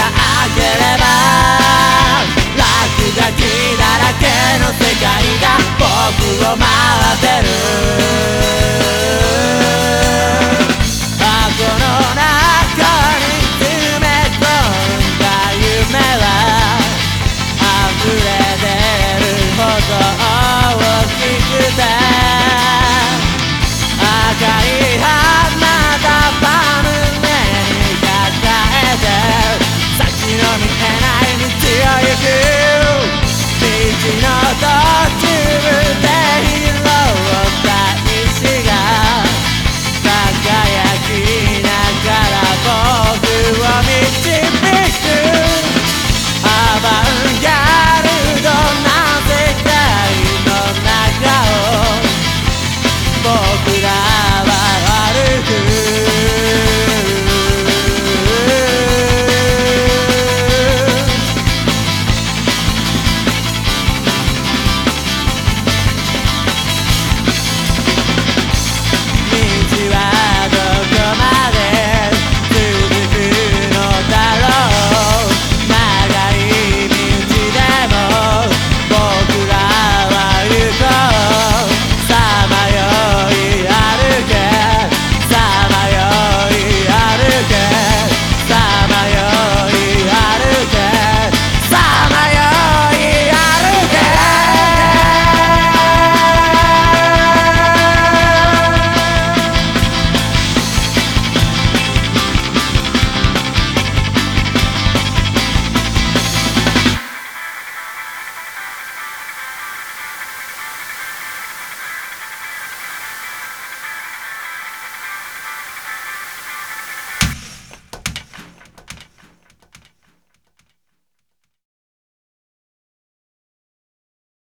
あげれば